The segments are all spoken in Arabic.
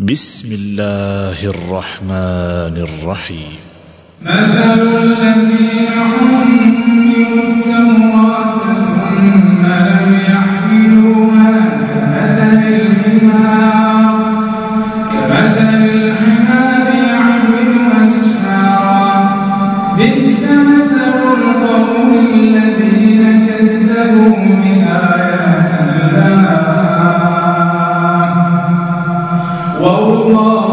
بسم الله الرحمن الرحيم مثل الذين حملوا التوراة ثم لم يحملوها Allah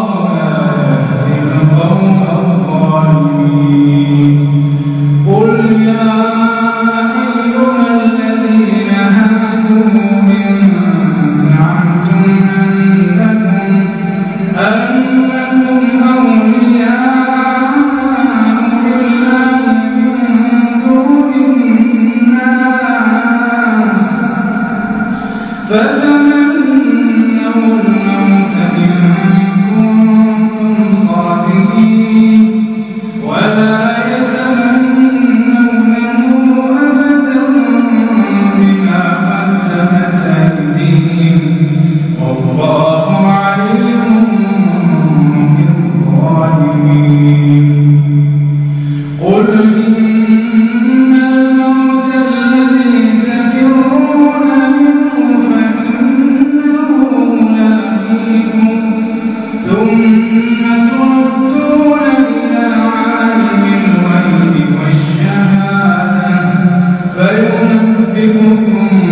فينبئكم